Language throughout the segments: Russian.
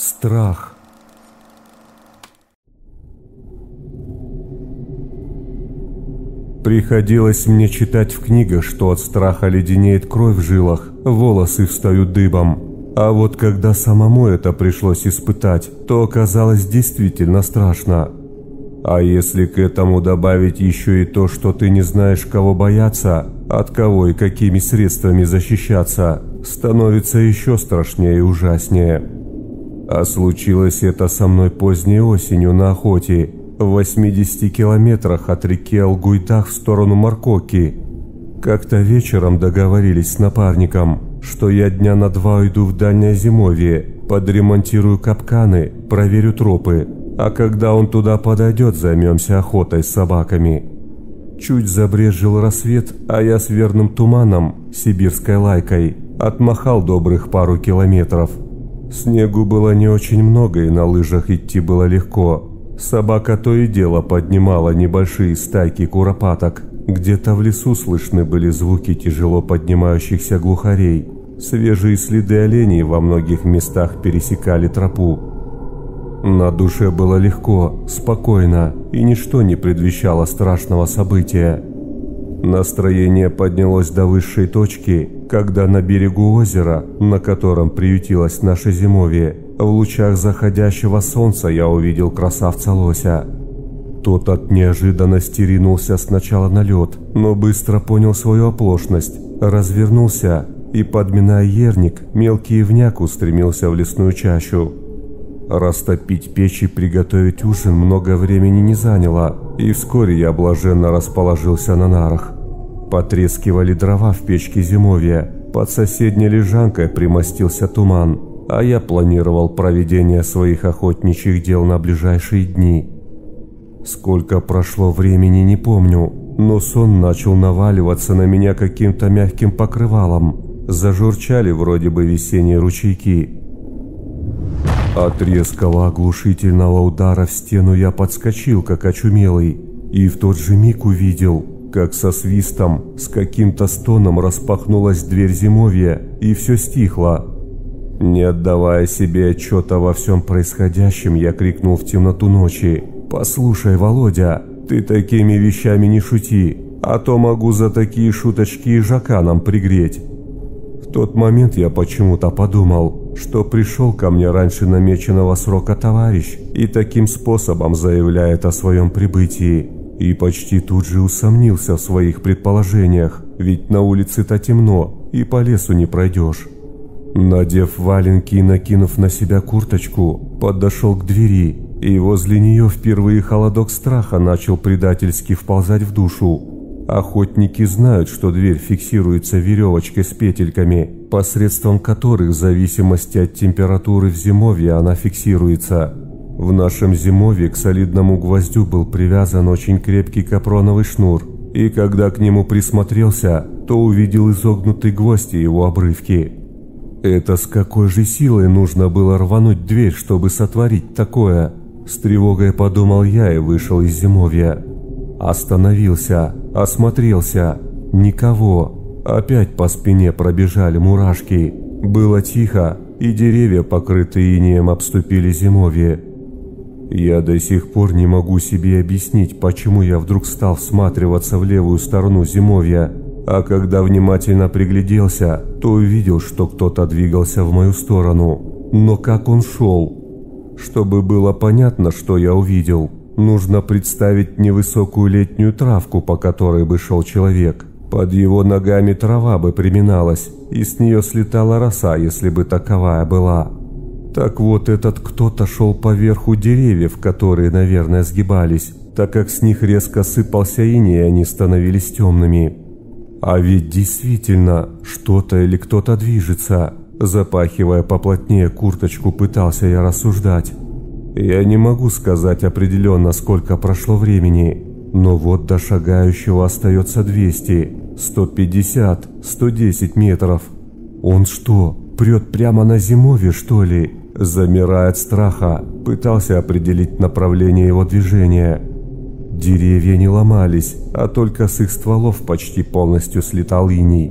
Страх. Приходилось мне читать в книгах, что от страха леденеет кровь в жилах, волосы встают дыбом. А вот когда самому это пришлось испытать, то оказалось действительно страшно. А если к этому добавить еще и то, что ты не знаешь, кого бояться, от кого и какими средствами защищаться, становится еще страшнее и ужаснее. А случилось это со мной поздней осенью на охоте, в 80 километрах от реки Алгуйдах в сторону Маркоки. Как-то вечером договорились с напарником, что я дня на два уйду в дальнее зимовье, подремонтирую капканы, проверю тропы, а когда он туда подойдет, займемся охотой с собаками. Чуть забрежил рассвет, а я с верным туманом, сибирской лайкой, отмахал добрых пару километров. Снегу было не очень много и на лыжах идти было легко, Собака то и дело поднимала небольшие стайки куропаток. Где-то в лесу слышны были звуки тяжело поднимающихся глухарей. Свежие следы оленей во многих местах пересекали тропу. На душе было легко, спокойно, и ничто не предвещало страшного события. Настроение поднялось до высшей точки, когда на берегу озера, на котором приютилось наше зимовье, в лучах заходящего солнца я увидел красавца лося. Тот от неожиданности ринулся сначала на лед, но быстро понял свою оплошность, развернулся и, подминая ерник, мелкий ивняк устремился в лесную чащу. Растопить печь и приготовить ужин много времени не заняло, и вскоре я блаженно расположился на нарах. Потрескивали дрова в печке зимовья, под соседней лежанкой примостился туман – а я планировал проведение своих охотничьих дел на ближайшие дни. Сколько прошло времени, не помню, но сон начал наваливаться на меня каким-то мягким покрывалом. Зажурчали вроде бы весенние ручейки. От резкого оглушительного удара в стену я подскочил, как очумелый, и в тот же миг увидел, как со свистом, с каким-то стоном распахнулась дверь зимовья, и все стихло. Не отдавая себе отчета во всем происходящем, я крикнул в темноту ночи. «Послушай, Володя, ты такими вещами не шути, а то могу за такие шуточки и жаканом пригреть». В тот момент я почему-то подумал, что пришел ко мне раньше намеченного срока товарищ и таким способом заявляет о своем прибытии. И почти тут же усомнился в своих предположениях, ведь на улице-то темно и по лесу не пройдешь. Надев валенки и накинув на себя курточку, подошел к двери, и возле нее впервые холодок страха начал предательски вползать в душу. Охотники знают, что дверь фиксируется веревочкой с петельками, посредством которых в зависимости от температуры в зимовье она фиксируется. В нашем зимовье к солидному гвоздю был привязан очень крепкий капроновый шнур, и когда к нему присмотрелся, то увидел изогнутый гвоздь и его обрывки. Это с какой же силой нужно было рвануть дверь, чтобы сотворить такое? С тревогой подумал я и вышел из зимовья. Остановился, осмотрелся. Никого. Опять по спине пробежали мурашки. Было тихо, и деревья, покрытые инеем, обступили зимовье. Я до сих пор не могу себе объяснить, почему я вдруг стал всматриваться в левую сторону зимовья а когда внимательно пригляделся, то увидел, что кто-то двигался в мою сторону. Но как он шел? Чтобы было понятно, что я увидел, нужно представить невысокую летнюю травку, по которой бы шел человек. Под его ногами трава бы приминалась, и с нее слетала роса, если бы таковая была. Так вот этот кто-то шел поверху деревьев, которые, наверное, сгибались, так как с них резко сыпался иней, и они становились темными. А ведь действительно что-то или кто-то движется. Запахивая поплотнее курточку, пытался я рассуждать. Я не могу сказать определенно, сколько прошло времени, но вот до шагающего остается 200, 150, 110 метров. Он что, прет прямо на зимовье, что ли? Замирает страха, пытался определить направление его движения. Деревья не ломались, а только с их стволов почти полностью слетал иней.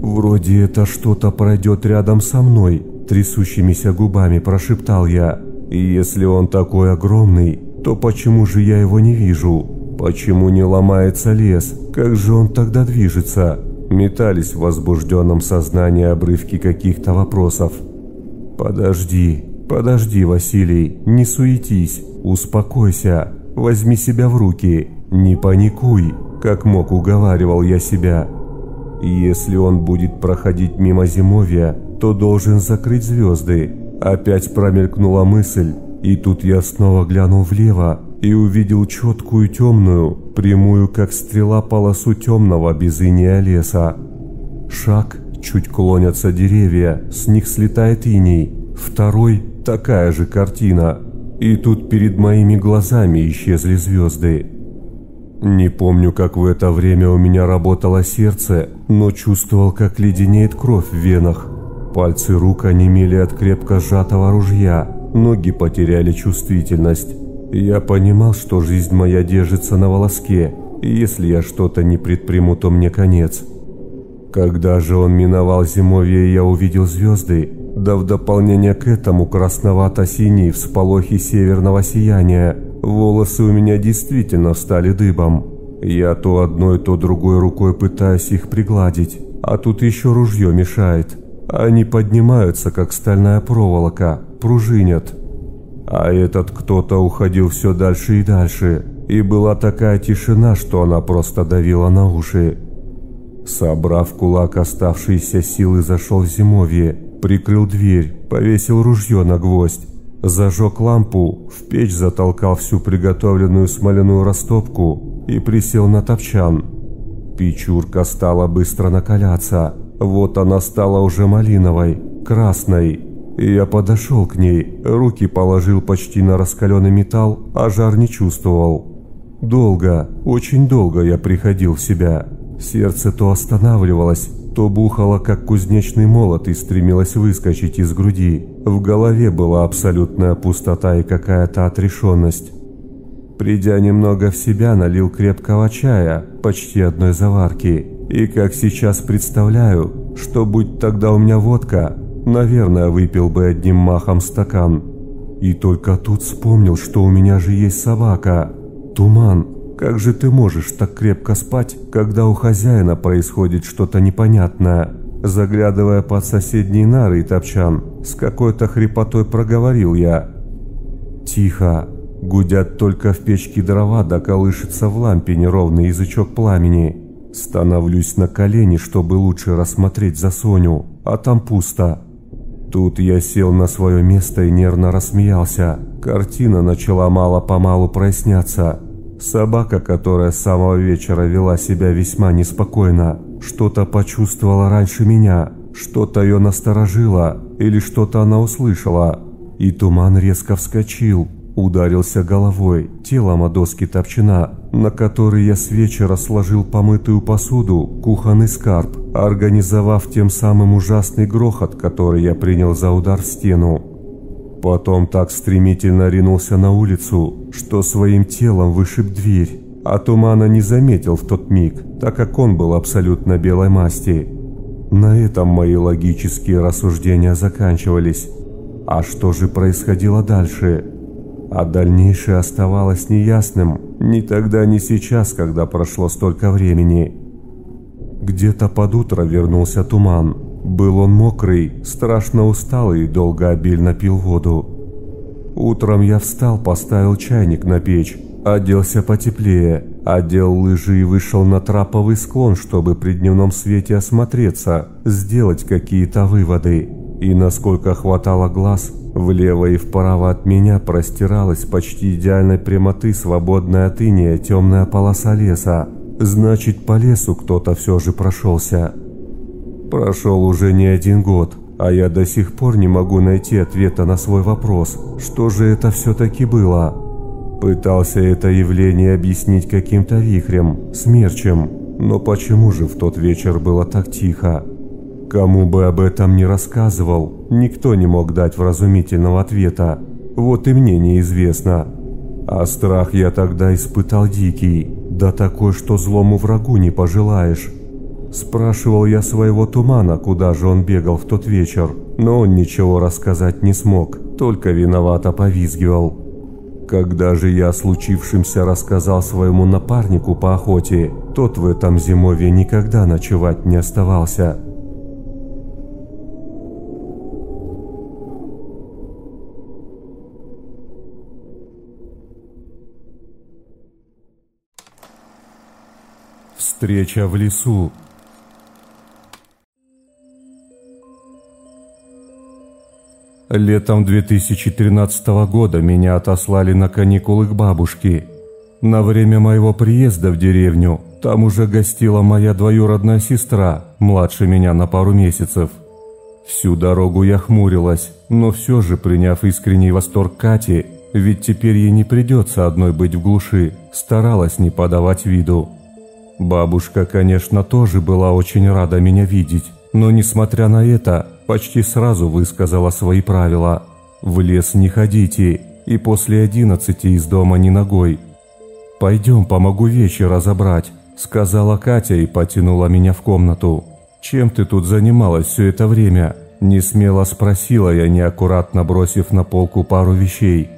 Вроде это что-то пройдет рядом со мной, Трясущимися губами прошептал я. И если он такой огромный, то почему же я его не вижу? Почему не ломается лес? Как же он тогда движется? Метались в возбужденном сознании обрывки каких-то вопросов. «Подожди, подожди, Василий, не суетись, успокойся, возьми себя в руки, не паникуй», как мог уговаривал я себя. Если он будет проходить мимо зимовья, то должен закрыть звезды. Опять промелькнула мысль, и тут я снова глянул влево и увидел четкую темную, прямую как стрела полосу темного безыния леса. Шаг, чуть клонятся деревья, с них слетает иней. Второй – такая же картина. И тут перед моими глазами исчезли звезды. Не помню, как в это время у меня работало сердце, но чувствовал, как леденеет кровь в венах. Пальцы рук онемели от крепко сжатого ружья, ноги потеряли чувствительность. Я понимал, что жизнь моя держится на волоске, и если я что-то не предприму, то мне конец. Когда же он миновал зимовье, я увидел звезды, да в дополнение к этому красновато-синий всполохи северного сияния. Волосы у меня действительно стали дыбом. Я то одной, то другой рукой пытаюсь их пригладить, а тут еще ружье мешает. Они поднимаются, как стальная проволока, пружинят. А этот кто-то уходил все дальше и дальше, и была такая тишина, что она просто давила на уши. Собрав кулак оставшиеся силы, зашел в зимовье, прикрыл дверь, повесил ружье на гвоздь, зажег лампу, в печь затолкал всю приготовленную смоляную растопку и присел на топчан. Печурка стала быстро накаляться, вот она стала уже малиновой, красной. Я подошел к ней, руки положил почти на раскаленный металл, а жар не чувствовал. Долго, очень долго я приходил в себя. Сердце то останавливалось, то бухало, как кузнечный молот, и стремилось выскочить из груди. В голове была абсолютная пустота и какая-то отрешенность. Придя немного в себя, налил крепкого чая, почти одной заварки. И как сейчас представляю, что будь тогда у меня водка, наверное, выпил бы одним махом стакан. И только тут вспомнил, что у меня же есть собака. Туман, как же ты можешь так крепко спать, когда у хозяина происходит что-то непонятное? Заглядывая под соседний нары и топчан, с какой-то хрипотой проговорил я. Тихо. Гудят только в печке дрова, да колышется в лампе неровный язычок пламени. Становлюсь на колени, чтобы лучше рассмотреть за Соню, а там пусто. Тут я сел на свое место и нервно рассмеялся. Картина начала мало-помалу проясняться. Собака, которая с самого вечера вела себя весьма неспокойно, что-то почувствовала раньше меня, что-то ее насторожило или что-то она услышала. И туман резко вскочил, ударился головой, телом о доски топчина, на который я с вечера сложил помытую посуду, кухонный скарб, организовав тем самым ужасный грохот, который я принял за удар в стену. Потом так стремительно ринулся на улицу, что своим телом вышиб дверь, а тумана не заметил в тот миг, так как он был абсолютно белой масти. На этом мои логические рассуждения заканчивались. А что же происходило дальше? А дальнейшее оставалось неясным ни тогда, ни сейчас, когда прошло столько времени. Где-то под утро вернулся туман, был он мокрый, страшно усталый и долго обильно пил воду. Утром я встал, поставил чайник на печь, оделся потеплее, одел лыжи и вышел на траповый склон, чтобы при дневном свете осмотреться, сделать какие-то выводы. И насколько хватало глаз, влево и вправо от меня простиралась почти идеальной прямоты свободная от иния темная полоса леса. Значит, по лесу кто-то все же прошелся. Прошел уже не один год, а я до сих пор не могу найти ответа на свой вопрос, что же это все-таки было. Пытался это явление объяснить каким-то вихрем, смерчем, но почему же в тот вечер было так тихо? Кому бы об этом не рассказывал, никто не мог дать вразумительного ответа. Вот и мне неизвестно. А страх я тогда испытал дикий, да такой, что злому врагу не пожелаешь. Спрашивал я своего тумана, куда же он бегал в тот вечер, но он ничего рассказать не смог, только виновато повизгивал. Когда же я о случившемся рассказал своему напарнику по охоте, тот в этом зимовье никогда ночевать не оставался. Встреча в лесу Летом 2013 года меня отослали на каникулы к бабушке. На время моего приезда в деревню там уже гостила моя двоюродная сестра, младше меня на пару месяцев. Всю дорогу я хмурилась, но все же, приняв искренний восторг Кати, ведь теперь ей не придется одной быть в глуши, старалась не подавать виду. Бабушка, конечно, тоже была очень рада меня видеть, но, несмотря на это, почти сразу высказала свои правила. «В лес не ходите, и после одиннадцати из дома ни ногой». «Пойдем, помогу вещи разобрать», – сказала Катя и потянула меня в комнату. «Чем ты тут занималась все это время?» – не смело спросила я, неаккуратно бросив на полку пару вещей.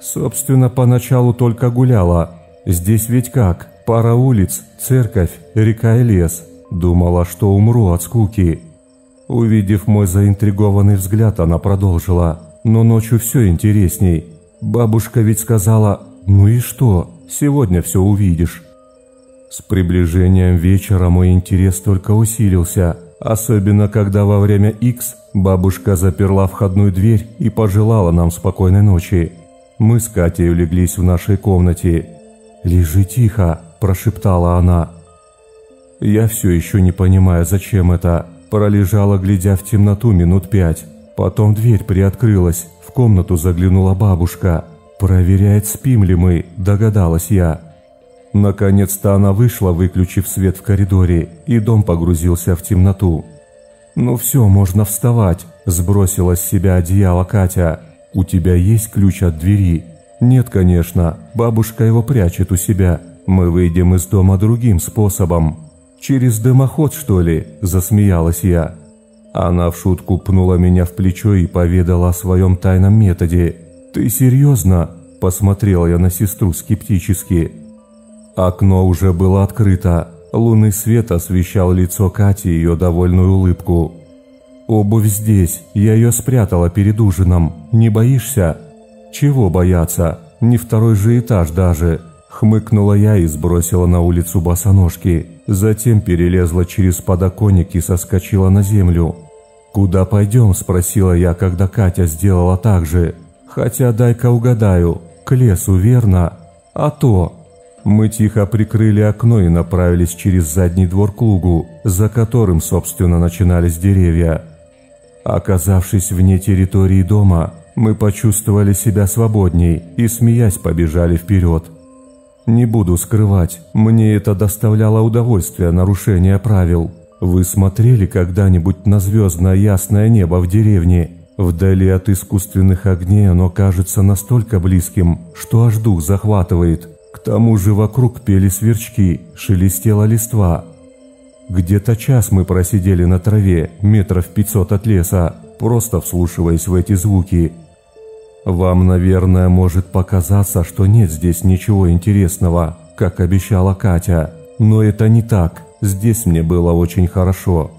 «Собственно, поначалу только гуляла. Здесь ведь как? Пара улиц, церковь, река и лес. Думала, что умру от скуки. Увидев мой заинтригованный взгляд, она продолжила. «Но ночью все интересней. Бабушка ведь сказала, ну и что, сегодня все увидишь». С приближением вечера мой интерес только усилился, особенно когда во время X бабушка заперла входную дверь и пожелала нам спокойной ночи. Мы с Катей улеглись в нашей комнате. «Лежи тихо», – прошептала она. Я все еще не понимаю, зачем это. Пролежала, глядя в темноту минут пять. Потом дверь приоткрылась, в комнату заглянула бабушка. «Проверяет, спим ли мы», – догадалась я. Наконец-то она вышла, выключив свет в коридоре, и дом погрузился в темноту. «Ну все, можно вставать», – сбросила с себя одеяло Катя. «У тебя есть ключ от двери?» «Нет, конечно, бабушка его прячет у себя. Мы выйдем из дома другим способом». «Через дымоход, что ли?» – засмеялась я. Она в шутку пнула меня в плечо и поведала о своем тайном методе. «Ты серьезно?» – посмотрела я на сестру скептически. Окно уже было открыто. Лунный свет освещал лицо Кати и ее довольную улыбку. «Обувь здесь. Я ее спрятала перед ужином. Не боишься?» «Чего бояться? Не второй же этаж даже. Хмыкнула я и сбросила на улицу босоножки. Затем перелезла через подоконник и соскочила на землю. «Куда пойдем?» – спросила я, когда Катя сделала так же. «Хотя дай-ка угадаю, к лесу, верно?» «А то!» Мы тихо прикрыли окно и направились через задний двор к лугу, за которым, собственно, начинались деревья. Оказавшись вне территории дома, мы почувствовали себя свободней и, смеясь, побежали вперед. Не буду скрывать, мне это доставляло удовольствие нарушение правил. Вы смотрели когда-нибудь на звездное ясное небо в деревне? Вдали от искусственных огней оно кажется настолько близким, что аж дух захватывает. К тому же вокруг пели сверчки, шелестела листва. Где-то час мы просидели на траве, метров пятьсот от леса, просто вслушиваясь в эти звуки – вам, наверное, может показаться, что нет здесь ничего интересного, как обещала Катя. Но это не так. Здесь мне было очень хорошо.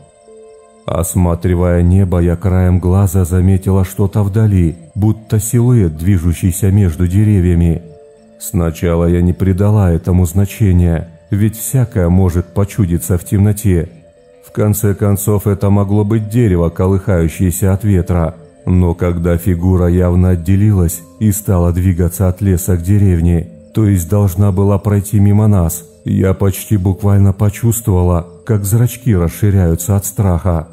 Осматривая небо, я краем глаза заметила что-то вдали, будто силуэт, движущийся между деревьями. Сначала я не придала этому значения, ведь всякое может почудиться в темноте. В конце концов, это могло быть дерево, колыхающееся от ветра, но когда фигура явно отделилась и стала двигаться от леса к деревне, то есть должна была пройти мимо нас, я почти буквально почувствовала, как зрачки расширяются от страха.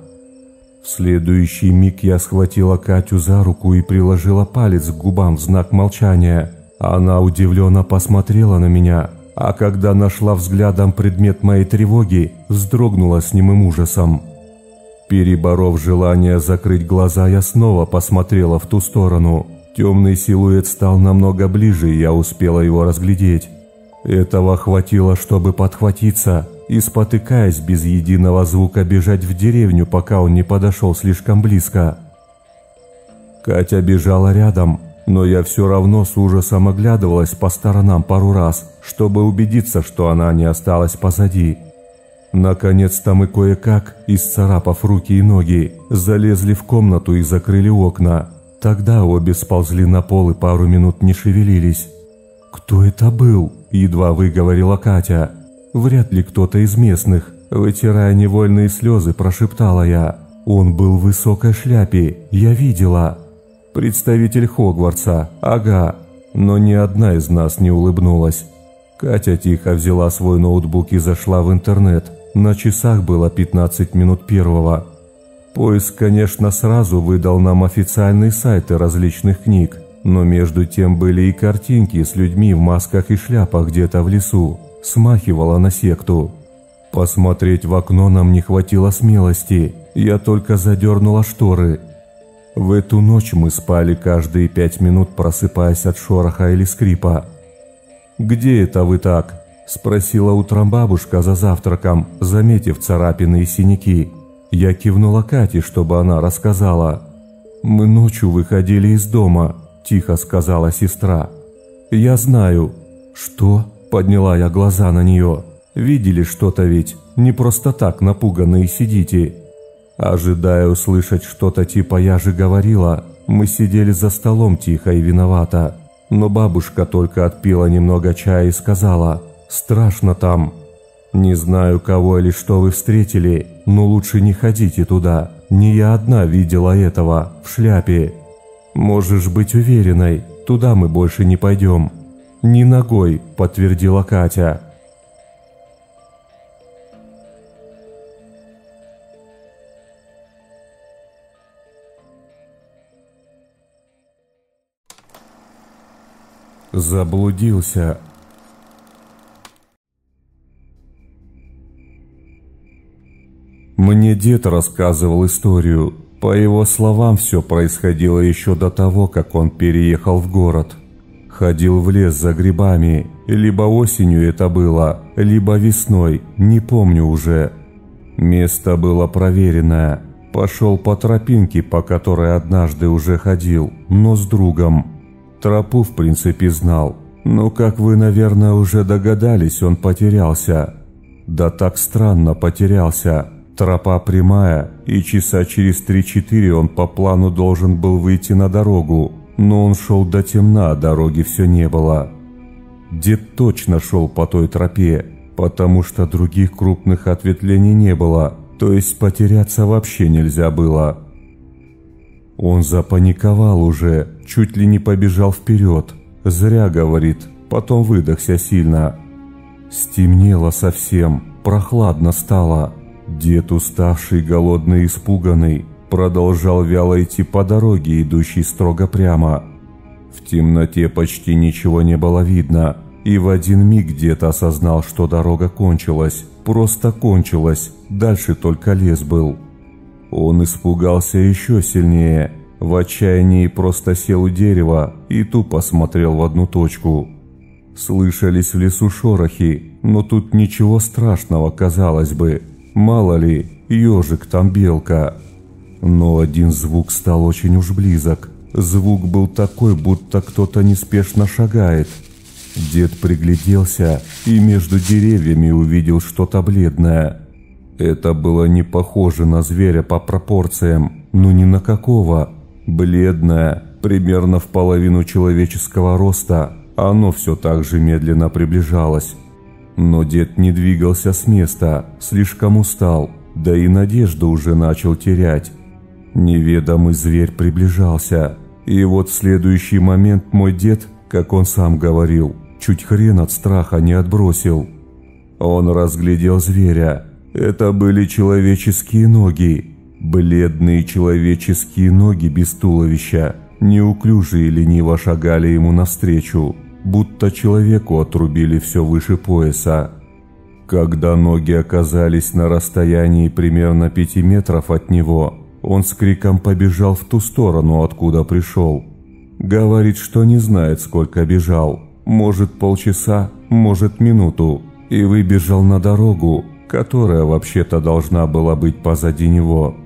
В следующий миг я схватила Катю за руку и приложила палец к губам в знак молчания. Она удивленно посмотрела на меня, а когда нашла взглядом предмет моей тревоги, вздрогнула с немым ужасом. Переборов желание закрыть глаза, я снова посмотрела в ту сторону. Темный силуэт стал намного ближе, и я успела его разглядеть. Этого хватило, чтобы подхватиться, и, спотыкаясь без единого звука, бежать в деревню, пока он не подошел слишком близко. Катя бежала рядом, но я все равно с ужасом оглядывалась по сторонам пару раз, чтобы убедиться, что она не осталась позади. Наконец-то мы кое-как, исцарапав руки и ноги, залезли в комнату и закрыли окна. Тогда обе сползли на пол и пару минут не шевелились. «Кто это был?» – едва выговорила Катя. «Вряд ли кто-то из местных», – вытирая невольные слезы, прошептала я. «Он был в высокой шляпе, я видела». «Представитель Хогвартса, ага». Но ни одна из нас не улыбнулась. Катя тихо взяла свой ноутбук и зашла в интернет. На часах было 15 минут первого. Поиск, конечно, сразу выдал нам официальные сайты различных книг, но между тем были и картинки с людьми в масках и шляпах где-то в лесу. Смахивало на секту. Посмотреть в окно нам не хватило смелости, я только задернула шторы. В эту ночь мы спали каждые пять минут, просыпаясь от шороха или скрипа. «Где это вы так?» – спросила утром бабушка за завтраком, заметив царапины и синяки. Я кивнула Кате, чтобы она рассказала. «Мы ночью выходили из дома», – тихо сказала сестра. «Я знаю». «Что?» – подняла я глаза на нее. «Видели что-то ведь? Не просто так напуганные сидите». Ожидая услышать что-то типа «я же говорила», мы сидели за столом тихо и виновато. Но бабушка только отпила немного чая и сказала – Страшно там. Не знаю, кого или что вы встретили, но лучше не ходите туда. Не я одна видела этого, в шляпе. Можешь быть уверенной, туда мы больше не пойдем. Ни ногой, подтвердила Катя. Заблудился, Мне дед рассказывал историю. По его словам, все происходило еще до того, как он переехал в город. Ходил в лес за грибами. Либо осенью это было, либо весной, не помню уже. Место было проверенное. Пошел по тропинке, по которой однажды уже ходил, но с другом. Тропу, в принципе, знал. Но, как вы, наверное, уже догадались, он потерялся. Да так странно потерялся. Тропа прямая, и часа через три-четыре он по плану должен был выйти на дорогу, но он шел до темна, дороги все не было. Дед точно шел по той тропе, потому что других крупных ответвлений не было, то есть потеряться вообще нельзя было. Он запаниковал уже, чуть ли не побежал вперед. Зря, говорит, потом выдохся сильно. Стемнело совсем, прохладно стало. Дед, уставший, голодный, испуганный, продолжал вяло идти по дороге, идущей строго прямо. В темноте почти ничего не было видно, и в один миг дед осознал, что дорога кончилась, просто кончилась, дальше только лес был. Он испугался еще сильнее, в отчаянии просто сел у дерева и тупо смотрел в одну точку. Слышались в лесу шорохи, но тут ничего страшного, казалось бы – Мало ли, ежик там белка. Но один звук стал очень уж близок. Звук был такой, будто кто-то неспешно шагает. Дед пригляделся и между деревьями увидел что-то бледное. Это было не похоже на зверя по пропорциям, но ни на какого. Бледное, примерно в половину человеческого роста, оно все так же медленно приближалось. Но дед не двигался с места, слишком устал, да и надежду уже начал терять. Неведомый зверь приближался, и вот в следующий момент мой дед, как он сам говорил, чуть хрен от страха не отбросил. Он разглядел зверя. Это были человеческие ноги, бледные человеческие ноги без туловища, неуклюжие лениво шагали ему навстречу будто человеку отрубили все выше пояса. Когда ноги оказались на расстоянии примерно пяти метров от него, он с криком побежал в ту сторону, откуда пришел. Говорит, что не знает, сколько бежал. Может полчаса, может минуту. И выбежал на дорогу. которая вообще-то должна была быть позади него.